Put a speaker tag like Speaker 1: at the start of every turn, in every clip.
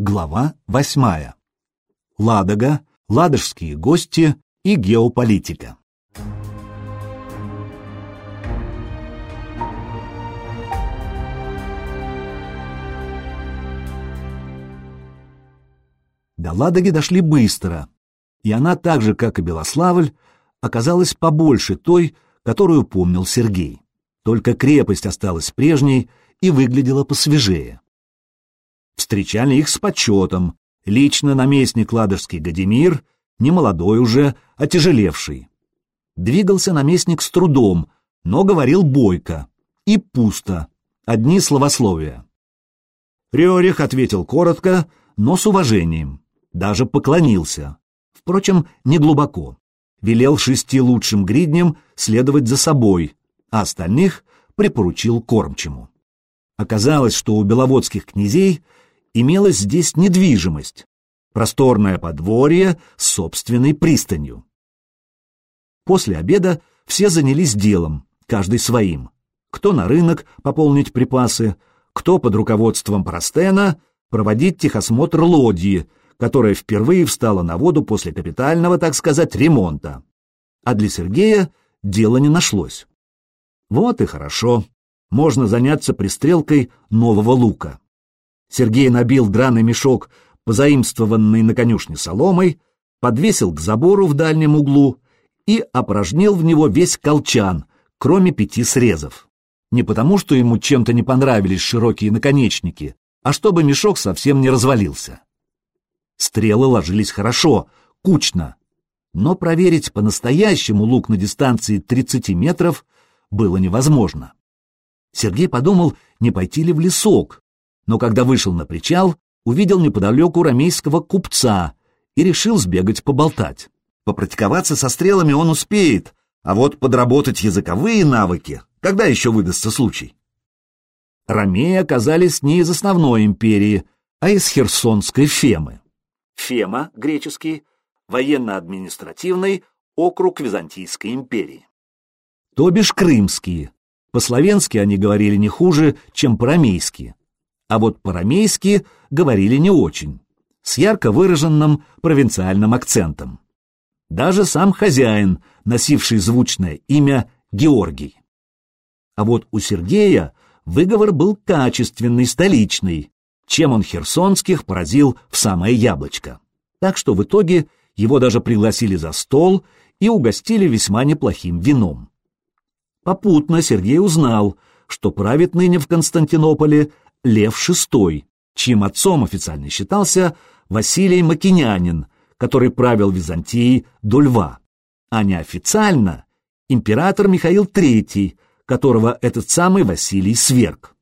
Speaker 1: Глава восьмая. Ладога, ладожские гости и геополитика. До Ладоги дошли быстро, и она так же, как и Белославль, оказалась побольше той, которую помнил Сергей. Только крепость осталась прежней и выглядела посвежее. Встречали их с почетом, лично наместник Ладожский Гадимир, немолодой уже, отяжелевший. Двигался наместник с трудом, но говорил бойко. И пусто, одни словословия. Рерих ответил коротко, но с уважением даже поклонился. Впрочем, не глубоко. Велел шести лучшим гридням следовать за собой, а остальных припоручил кормчему. Оказалось, что у беловодских князей имелась здесь недвижимость, просторное подворье с собственной пристанью. После обеда все занялись делом, каждый своим. Кто на рынок пополнить припасы, кто под руководством Простена проводить техосмотр лодьи, которая впервые встала на воду после капитального, так сказать, ремонта. А для Сергея дела не нашлось. Вот и хорошо. Можно заняться пристрелкой нового лука. Сергей набил драный мешок, позаимствованный на конюшне соломой, подвесил к забору в дальнем углу и опорожнил в него весь колчан, кроме пяти срезов. Не потому, что ему чем-то не понравились широкие наконечники, а чтобы мешок совсем не развалился. Стрелы ложились хорошо, кучно, но проверить по-настоящему лук на дистанции 30 метров было невозможно. Сергей подумал, не пойти ли в лесок, но когда вышел на причал, увидел неподалеку рамейского купца и решил сбегать поболтать. Попрактиковаться со стрелами он успеет, а вот подработать языковые навыки, когда еще выдастся случай? Ромеи оказались не из основной империи, а из херсонской Фемы. Фема, греческий, военно-административный округ Византийской империи. То бишь крымские. По-словенски они говорили не хуже, чем по-рамейски. А вот по-рамейски говорили не очень, с ярко выраженным провинциальным акцентом. Даже сам хозяин, носивший звучное имя Георгий. А вот у Сергея выговор был качественный, столичный, чем он херсонских поразил в самое яблочко. Так что в итоге его даже пригласили за стол и угостили весьма неплохим вином. Попутно Сергей узнал, что правит ныне в Константинополе Лев VI, чьим отцом официально считался Василий Макинянин, который правил Византией до Льва, а неофициально император Михаил III, которого этот самый Василий сверг.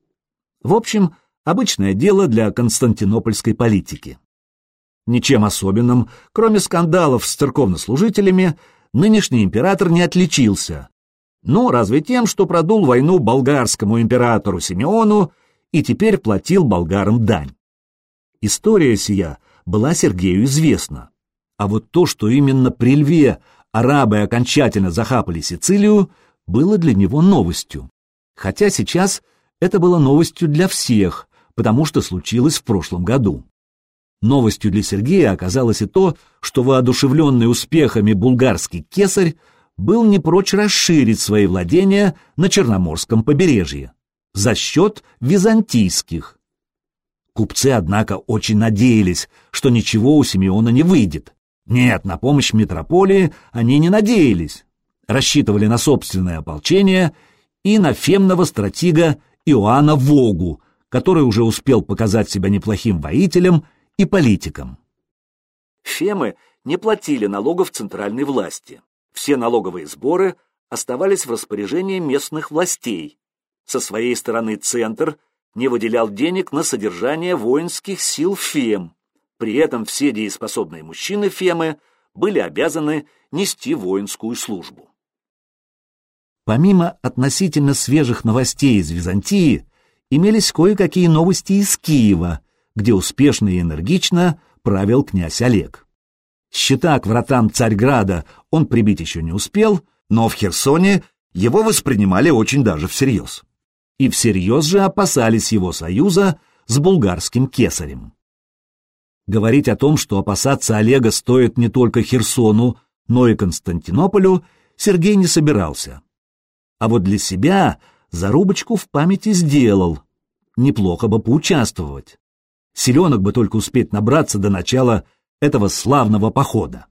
Speaker 1: В общем, Обычное дело для константинопольской политики. Ничем особенным, кроме скандалов с церковнослужителями, нынешний император не отличился. Ну, разве тем, что продул войну болгарскому императору Симеону и теперь платил болгарам дань. История сия была Сергею известна. А вот то, что именно при Льве арабы окончательно захапали Сицилию, было для него новостью. Хотя сейчас это было новостью для всех, потому что случилось в прошлом году. Новостью для Сергея оказалось и то, что воодушевленный успехами булгарский кесарь был не прочь расширить свои владения на Черноморском побережье за счет византийских. Купцы, однако, очень надеялись, что ничего у Симеона не выйдет. Нет, на помощь метрополии они не надеялись. Рассчитывали на собственное ополчение и на фемного стратега Иоанна Вогу, который уже успел показать себя неплохим воителем и политиком. Фемы не платили налогов центральной власти. Все налоговые сборы оставались в распоряжении местных властей. Со своей стороны Центр не выделял денег на содержание воинских сил Фем. При этом все дееспособные мужчины Фемы были обязаны нести воинскую службу. Помимо относительно свежих новостей из Византии, имелись кое-какие новости из Киева, где успешно и энергично правил князь Олег. Счета к вратам Царьграда он прибить еще не успел, но в Херсоне его воспринимали очень даже всерьез. И всерьез же опасались его союза с булгарским кесарем. Говорить о том, что опасаться Олега стоит не только Херсону, но и Константинополю, Сергей не собирался. А вот для себя зарубочку в памяти сделал. Неплохо бы поучаствовать. Селенок бы только успеть набраться до начала этого славного похода.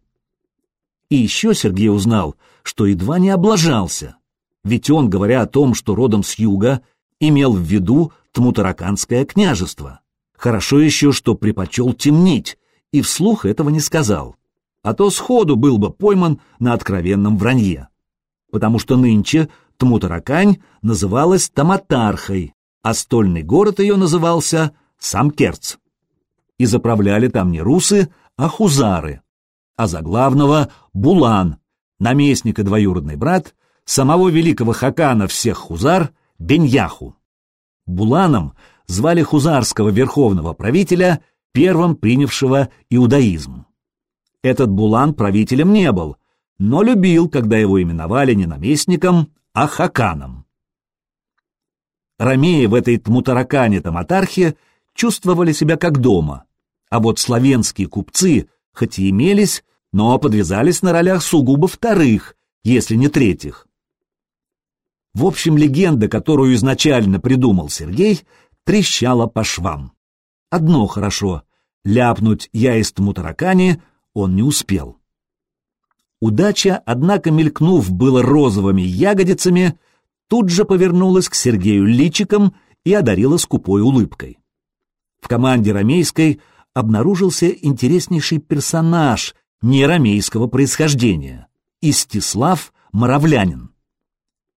Speaker 1: И еще Сергей узнал, что едва не облажался, ведь он, говоря о том, что родом с юга, имел в виду Тмутараканское княжество. Хорошо еще, что предпочел темнить, и вслух этого не сказал, а то сходу был бы пойман на откровенном вранье. Потому что нынче Тмутаракань называлась Таматархой, а стольный город ее назывался Самкерц. И заправляли там не русы, а хузары, а за главного — Булан, наместник и двоюродный брат самого великого хакана всех хузар Беньяху. Буланом звали хузарского верховного правителя, первым принявшего иудаизм. Этот Булан правителем не был, но любил, когда его именовали не наместником, а хаканом. Ромеи в этой тмутаракане-таматархе чувствовали себя как дома, а вот славянские купцы, хоть и имелись, но подвязались на ролях сугубо вторых, если не третьих. В общем, легенда, которую изначально придумал Сергей, трещала по швам. Одно хорошо — ляпнуть яистому таракане он не успел. Удача, однако, мелькнув было розовыми ягодицами, тут же повернулась к Сергею личиком и одарила скупой улыбкой. В команде Ромейской обнаружился интереснейший персонаж неромейского происхождения — Истислав Моравлянин.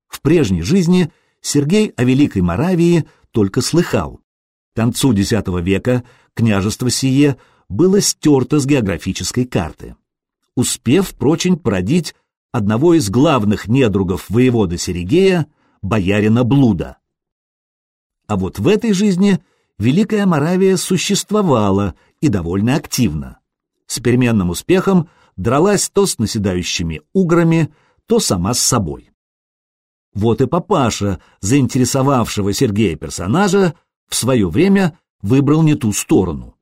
Speaker 1: В прежней жизни Сергей о Великой Моравии только слыхал. К концу X века княжество сие было стерто с географической карты, успев, впрочем, породить одного из главных недругов воевода Серегея, боярина Блуда. А вот в этой жизни Великая Моравия существовала и довольно активно. С переменным успехом дралась то с наседающими уграми, то сама с собой. Вот и папаша, заинтересовавшего Сергея персонажа, в свое время выбрал не ту сторону.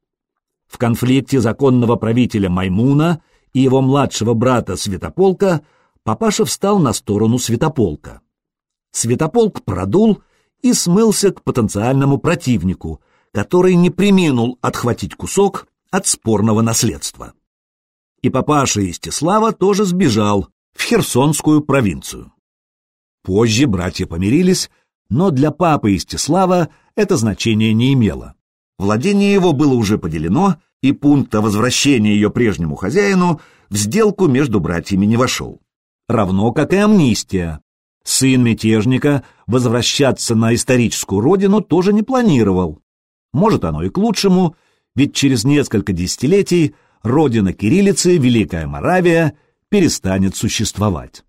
Speaker 1: В конфликте законного правителя Маймуна и его младшего брата Святополка папаша встал на сторону Святополка. Святополк продул и смылся к потенциальному противнику, который не приминул отхватить кусок от спорного наследства. И папаша Истислава тоже сбежал в Херсонскую провинцию. Позже братья помирились, но для папы Истислава это значение не имело. Владение его было уже поделено, и пункт о возвращении ее прежнему хозяину в сделку между братьями не вошел. Равно как и амнистия. Сын мятежника возвращаться на историческую родину тоже не планировал. Может, оно и к лучшему, ведь через несколько десятилетий родина кириллицы, Великая Моравия, перестанет существовать.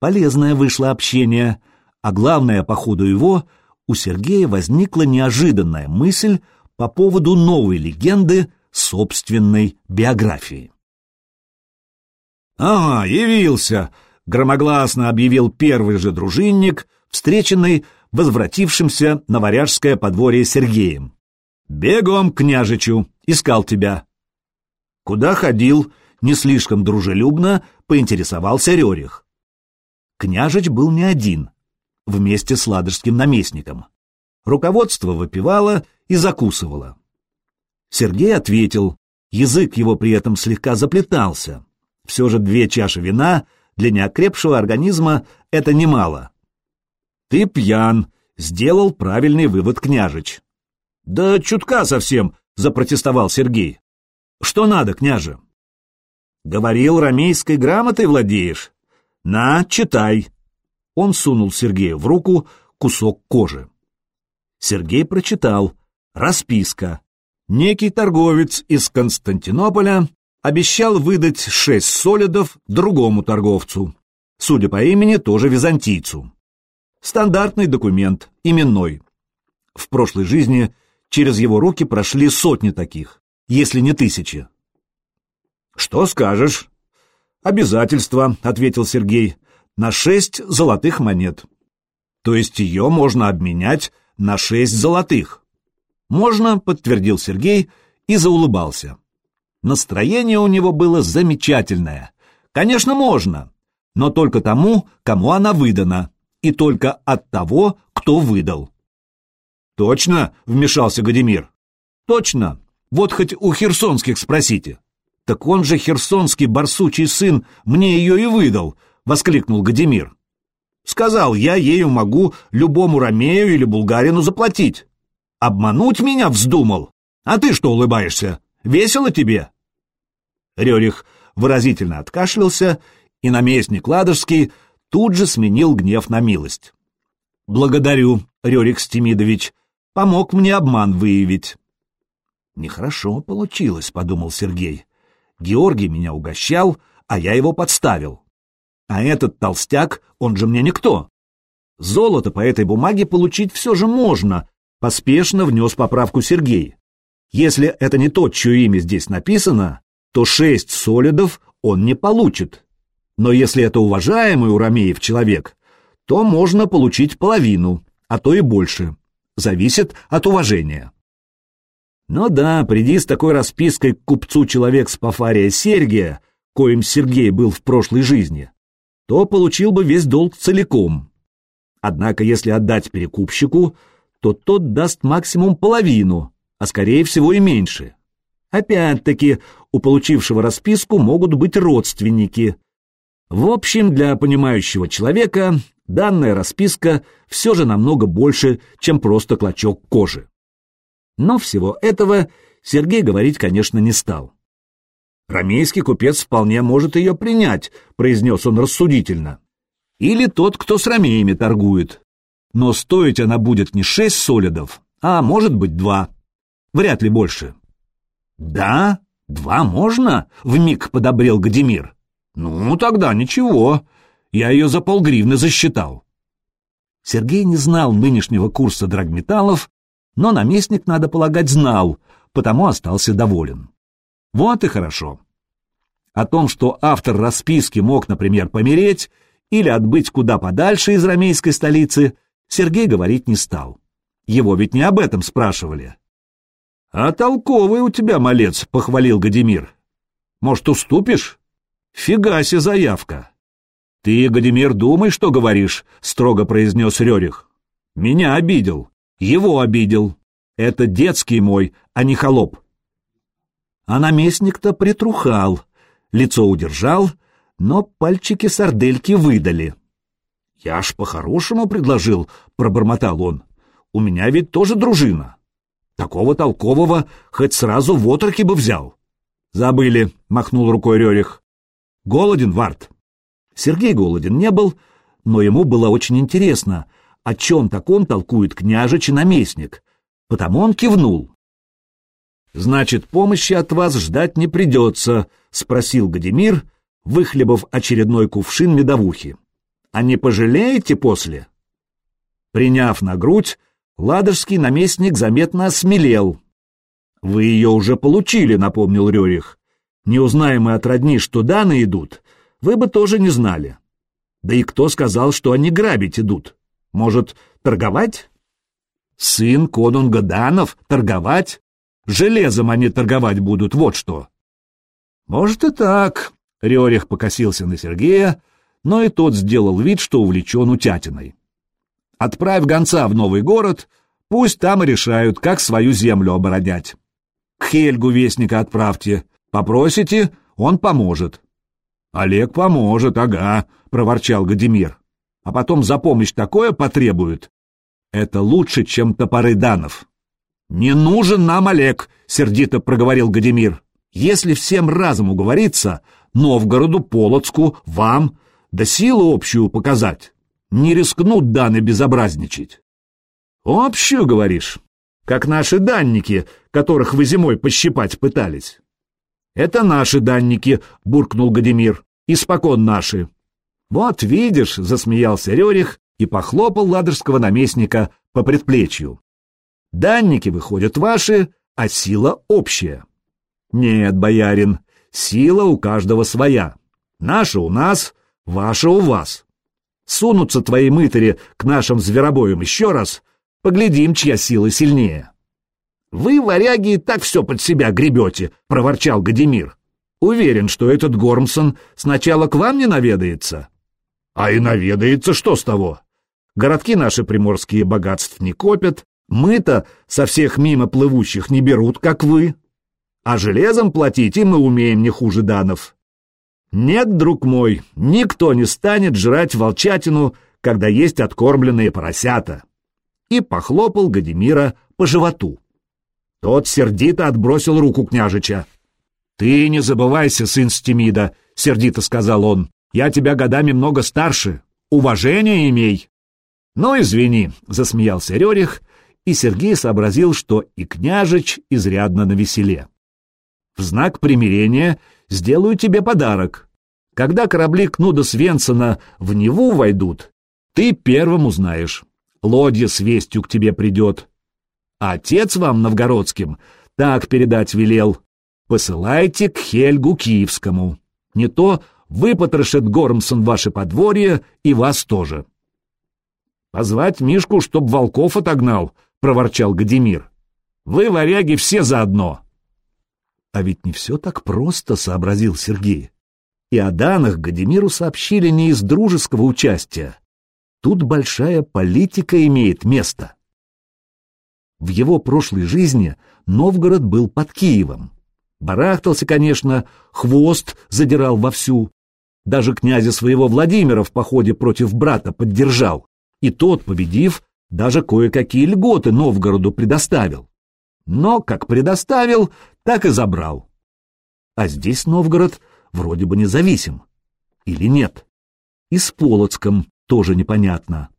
Speaker 1: Полезное вышло общение, а главное, по ходу его, у Сергея возникла неожиданная мысль по поводу новой легенды собственной биографии. «Ага, явился!» — громогласно объявил первый же дружинник, встреченный возвратившимся на варяжское подворье Сергеем. «Бегом, княжичу! Искал тебя!» «Куда ходил?» — не слишком дружелюбно поинтересовался Рерих. Княжич был не один, вместе с ладожским наместником. Руководство выпивало и закусывало. Сергей ответил, язык его при этом слегка заплетался. Все же две чаши вина для неокрепшего организма — это немало. «Ты пьян», — сделал правильный вывод княжич. «Да чутка совсем», — запротестовал Сергей. «Что надо, княже?» «Говорил, ромейской грамотой владеешь?» «На, читай!» Он сунул Сергею в руку кусок кожи. Сергей прочитал. Расписка. Некий торговец из Константинополя обещал выдать шесть солидов другому торговцу, судя по имени, тоже византийцу. Стандартный документ, именной. В прошлой жизни через его руки прошли сотни таких, если не тысячи. «Что скажешь?» «Обязательство», — ответил Сергей, — «на шесть золотых монет». «То есть ее можно обменять на шесть золотых?» «Можно», — подтвердил Сергей и заулыбался. Настроение у него было замечательное. Конечно, можно, но только тому, кому она выдана, и только от того, кто выдал. «Точно?» — вмешался Гадимир. «Точно. Вот хоть у херсонских спросите». «Так он же херсонский барсучий сын мне ее и выдал», — воскликнул Гадимир. «Сказал, я ею могу любому ромею или булгарину заплатить. Обмануть меня вздумал? А ты что улыбаешься? Весело тебе?» Рерих выразительно откашлялся, и наместник Ладожский тут же сменил гнев на милость. «Благодарю, Рерих Стемидович, помог мне обман выявить». «Нехорошо получилось», — подумал Сергей. «Георгий меня угощал, а я его подставил. А этот толстяк, он же мне никто. Золото по этой бумаге получить все же можно», — поспешно внес поправку Сергей. «Если это не тот, чье имя здесь написано, то шесть солидов он не получит. Но если это уважаемый у Ромеев человек, то можно получить половину, а то и больше. Зависит от уважения. Ну да, приди с такой распиской к купцу человек с Пафария Сергия, коим Сергей был в прошлой жизни, то получил бы весь долг целиком. Однако если отдать перекупщику, то тот даст максимум половину, а скорее всего и меньше. Опять-таки, у получившего расписку могут быть родственники. В общем, для понимающего человека данная расписка все же намного больше, чем просто клочок кожи. Но всего этого Сергей говорить, конечно, не стал. «Ромейский купец вполне может ее принять», — произнес он рассудительно. «Или тот, кто с ромеями торгует. Но стоить она будет не шесть солидов, а может быть два. Вряд ли больше. «Да? Два можно?» — вмиг подобрел Гадимир. «Ну, тогда ничего. Я ее за полгривны засчитал». Сергей не знал нынешнего курса драгметаллов, но наместник, надо полагать, знал, потому остался доволен. Вот и хорошо. О том, что автор расписки мог, например, помереть или отбыть куда подальше из ромейской столицы, Сергей говорить не стал. Его ведь не об этом спрашивали. — А толковый у тебя малец, — похвалил Гадимир. — Может, уступишь? — Фига себе заявка. — Ты, Гадимир, думай, что говоришь, — строго произнес Рерих. — Меня обидел. Его обидел. Это детский мой, а не холоп. А наместник-то притрухал, лицо удержал, но пальчики сардельки выдали. — Я ж по-хорошему предложил, — пробормотал он. — У меня ведь тоже дружина. Такого толкового хоть сразу в отроки бы взял. Забыли, махнул рукой Рерих. Голоден, Варт? Сергей голоден не был, но ему было очень интересно, о чем таком толкует княжич и наместник, потому он кивнул. «Значит, помощи от вас ждать не придется», — спросил Гадимир, выхлебав очередной кувшин медовухи. «А не пожалеете после?» Приняв на грудь, Ладожский наместник заметно осмелел. «Вы ее уже получили», — напомнил Рерих. «Не узнаем мы от родни, что даны идут, вы бы тоже не знали. Да и кто сказал, что они грабить идут? Может, торговать?» «Сын конунга Данов? Торговать? Железом они торговать будут, вот что!» «Может и так», — Рерих покосился на Сергея, но и тот сделал вид, что увлечен утятиной. Отправь гонца в новый город, пусть там и решают, как свою землю оборонять. К Хельгу вестника отправьте. Попросите, он поможет. Олег поможет, ага, проворчал Гадимир. А потом за помощь такое потребует. Это лучше, чем топоры данов. Не нужен нам Олег, сердито проговорил Гадимир. Если всем разом уговориться, Новгороду, Полоцку, вам, да силу общую показать не рискнут даны безобразничать. Общую, говоришь, как наши данники, которых вы зимой пощипать пытались. Это наши данники, буркнул Гадимир, испокон наши. Вот видишь, засмеялся Рерих и похлопал ладожского наместника по предплечью. Данники выходят ваши, а сила общая. Нет, боярин, сила у каждого своя. Наша у нас, ваша у вас. Сунутся твои мытари к нашим зверобоям еще раз, поглядим, чья сила сильнее. «Вы, варяги, так все под себя гребете», — проворчал Гадимир. «Уверен, что этот Гормсон сначала к вам не наведается». «А и наведается, что с того? Городки наши приморские богатств не копят, мы-то со всех мимо плывущих не берут, как вы. А железом платить и мы умеем не хуже данов. Нет, друг мой, никто не станет жрать волчатину, когда есть откормленные поросята». И похлопал Гадимира по животу. Тот сердито отбросил руку княжича. «Ты не забывайся, сын Стемида», — сердито сказал он. «Я тебя годами много старше. Уважение имей». «Ну, извини», — засмеялся Рерих, и Сергей сообразил, что и княжич изрядно навеселе. «В знак примирения сделаю тебе подарок. Когда корабли Кнуда Свенсона в Неву войдут, ты первым узнаешь. Лодья с вестью к тебе придет. Отец вам, новгородским, так передать велел. Посылайте к Хельгу Киевскому. Не то выпотрошит Гормсон ваше подворье и вас тоже. Позвать Мишку, чтоб волков отогнал, — проворчал Гадимир. Вы, варяги, все заодно. А ведь не все так просто, — сообразил Сергей. И о данных Гадимиру сообщили не из дружеского участия. Тут большая политика имеет место. В его прошлой жизни Новгород был под Киевом. Барахтался, конечно, хвост задирал вовсю. Даже князя своего Владимира в походе против брата поддержал. И тот, победив, даже кое-какие льготы Новгороду предоставил. Но как предоставил, так и забрал. А здесь Новгород вроде бы независим. Или нет? И с Полоцком тоже непонятно.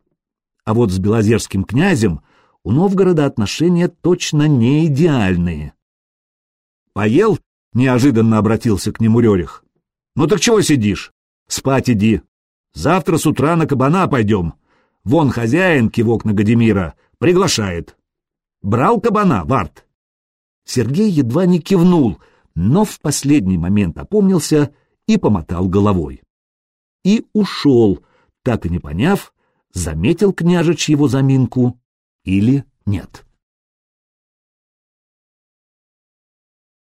Speaker 1: А вот с Белозерским князем у Новгорода отношения точно не идеальные. «Поел?» — неожиданно обратился к нему Рерих. «Ну так чего сидишь? Спать иди. Завтра с утра на кабана пойдем. Вон хозяин, кивок на Гадимира, приглашает. Брал кабана, Варт?» Сергей едва не кивнул, но в последний момент опомнился и помотал головой. И ушел, так и не поняв, заметил княжич его заминку или нет.